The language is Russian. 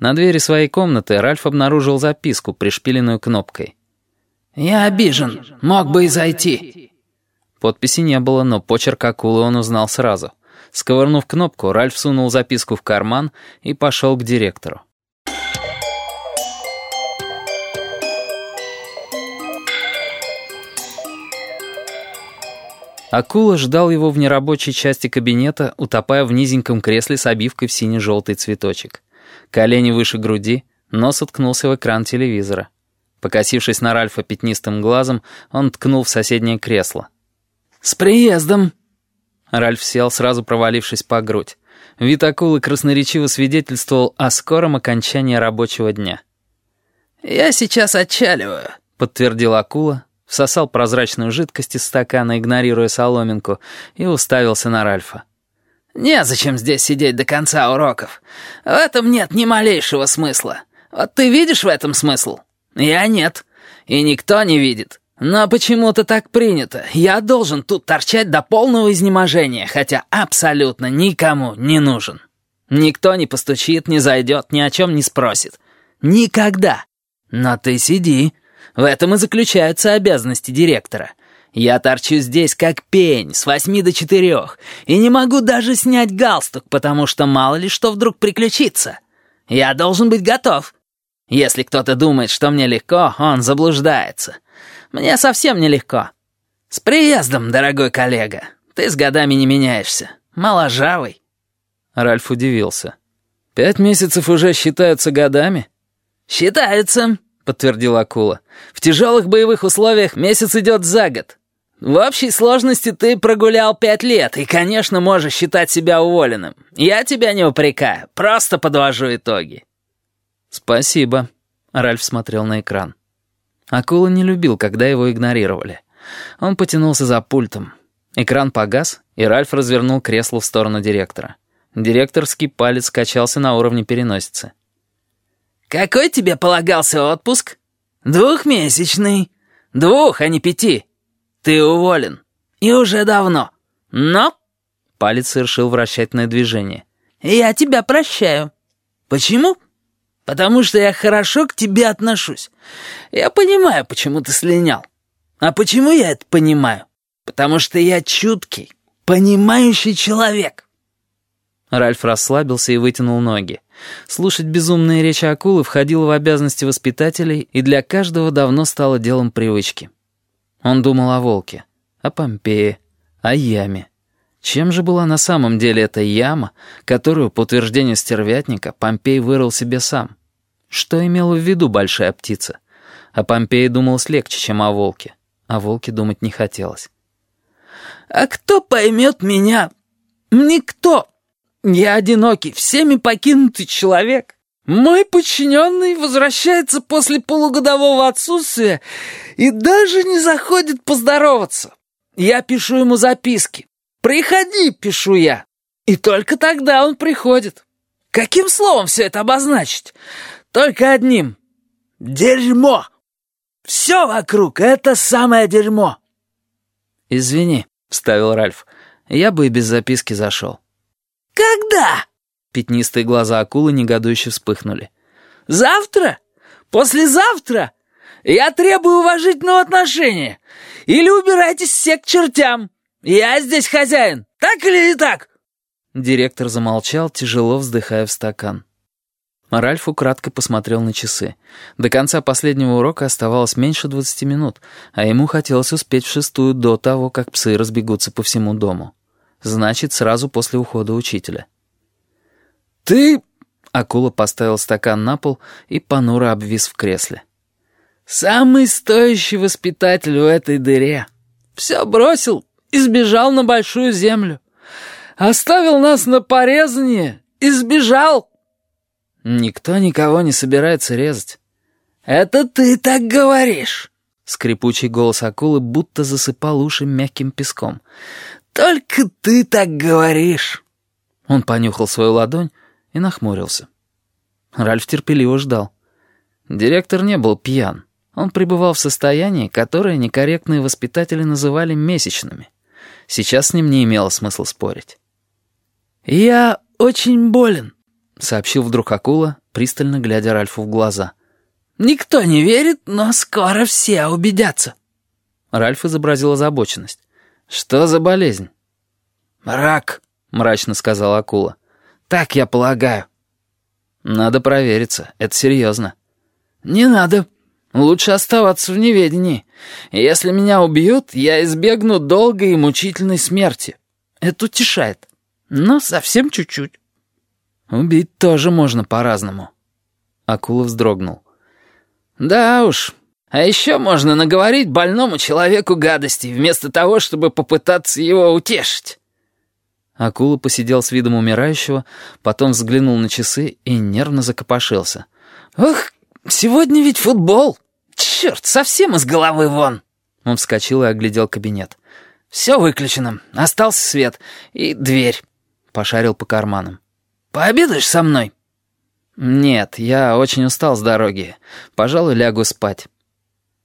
На двери своей комнаты Ральф обнаружил записку, пришпиленную кнопкой. «Я обижен. Мог бы и зайти». Подписи не было, но почерк акулы он узнал сразу. Сковырнув кнопку, Ральф сунул записку в карман и пошел к директору. Акула ждал его в нерабочей части кабинета, утопая в низеньком кресле с обивкой в сине-желтый цветочек. Колени выше груди, нос уткнулся в экран телевизора. Покосившись на Ральфа пятнистым глазом, он ткнул в соседнее кресло. «С приездом!» Ральф сел, сразу провалившись по грудь. Вид акулы красноречиво свидетельствовал о скором окончании рабочего дня. «Я сейчас отчаливаю», — подтвердил акула, всосал прозрачную жидкость из стакана, игнорируя соломинку, и уставился на Ральфа. «Незачем здесь сидеть до конца уроков. В этом нет ни малейшего смысла. Вот ты видишь в этом смысл? Я нет. И никто не видит. Но почему-то так принято. Я должен тут торчать до полного изнеможения, хотя абсолютно никому не нужен. Никто не постучит, не зайдет, ни о чем не спросит. Никогда. Но ты сиди. В этом и заключаются обязанности директора. Я торчу здесь как пень, с восьми до четырех, и не могу даже снять галстук, потому что мало ли что вдруг приключится. Я должен быть готов. Если кто-то думает, что мне легко, он заблуждается. Мне совсем не легко. С приездом, дорогой коллега. Ты с годами не меняешься. Моложавый. Ральф удивился. «Пять месяцев уже считаются годами?» «Считаются», — подтвердил акула. «В тяжелых боевых условиях месяц идет за год. В общей сложности ты прогулял пять лет и, конечно, можешь считать себя уволенным. Я тебя не упрекаю, просто подвожу итоги». «Спасибо», — Ральф смотрел на экран. Акула не любил, когда его игнорировали. Он потянулся за пультом. Экран погас, и Ральф развернул кресло в сторону директора. Директорский палец качался на уровне переносицы. «Какой тебе полагался отпуск?» «Двухмесячный. Двух, а не пяти. Ты уволен. И уже давно. Но...» Палец совершил вращательное движение. «Я тебя прощаю. Почему?» «Потому что я хорошо к тебе отношусь. Я понимаю, почему ты слинял. А почему я это понимаю? Потому что я чуткий, понимающий человек». Ральф расслабился и вытянул ноги. Слушать безумные речи акулы входило в обязанности воспитателей и для каждого давно стало делом привычки. Он думал о волке, о Помпее, о яме. Чем же была на самом деле эта яма, которую, по утверждению стервятника, Помпей вырыл себе сам? Что имела в виду большая птица? О Помпее думалось легче, чем о волке. О волке думать не хотелось. «А кто поймет меня? Никто. Я одинокий, всеми покинутый человек. Мой подчиненный возвращается после полугодового отсутствия и даже не заходит поздороваться. Я пишу ему записки. «Приходи», — пишу я. И только тогда он приходит. Каким словом все это обозначить? Только одним. Дерьмо. Все вокруг — это самое дерьмо. «Извини», — вставил Ральф. «Я бы и без записки зашел». «Когда?» Пятнистые глаза акулы негодующе вспыхнули. «Завтра? Послезавтра? Я требую уважительного отношения. Или убирайтесь все к чертям. Я здесь хозяин, так или не так?» Директор замолчал, тяжело вздыхая в стакан. Ральф украдко посмотрел на часы. До конца последнего урока оставалось меньше двадцати минут, а ему хотелось успеть в шестую до того, как псы разбегутся по всему дому. Значит, сразу после ухода учителя. «Ты...» — акула поставил стакан на пол и понуро обвис в кресле. «Самый стоящий воспитатель в этой дыре. Все бросил и сбежал на большую землю. Оставил нас на порезание и сбежал». «Никто никого не собирается резать». «Это ты так говоришь». Скрипучий голос акулы будто засыпал уши мягким песком. «Только ты так говоришь». Он понюхал свою ладонь и нахмурился. Ральф терпеливо ждал. Директор не был пьян. Он пребывал в состоянии, которое некорректные воспитатели называли месячными. Сейчас с ним не имело смысла спорить. «Я очень болен. сообщил вдруг акула, пристально глядя Ральфу в глаза. «Никто не верит, но скоро все убедятся». Ральф изобразил озабоченность. «Что за болезнь?» «Рак», — мрачно сказала акула. «Так я полагаю». «Надо провериться, это серьезно». «Не надо. Лучше оставаться в неведении. Если меня убьют, я избегну долгой и мучительной смерти. Это утешает. Но совсем чуть-чуть». «Убить тоже можно по-разному». Акула вздрогнул. «Да уж. А еще можно наговорить больному человеку гадостей, вместо того, чтобы попытаться его утешить». Акула посидел с видом умирающего, потом взглянул на часы и нервно закопошился. «Ох, сегодня ведь футбол! Черт, совсем из головы вон!» Он вскочил и оглядел кабинет. «Все выключено. Остался свет. И дверь». Пошарил по карманам. «Пообедаешь со мной?» «Нет, я очень устал с дороги. Пожалуй, лягу спать».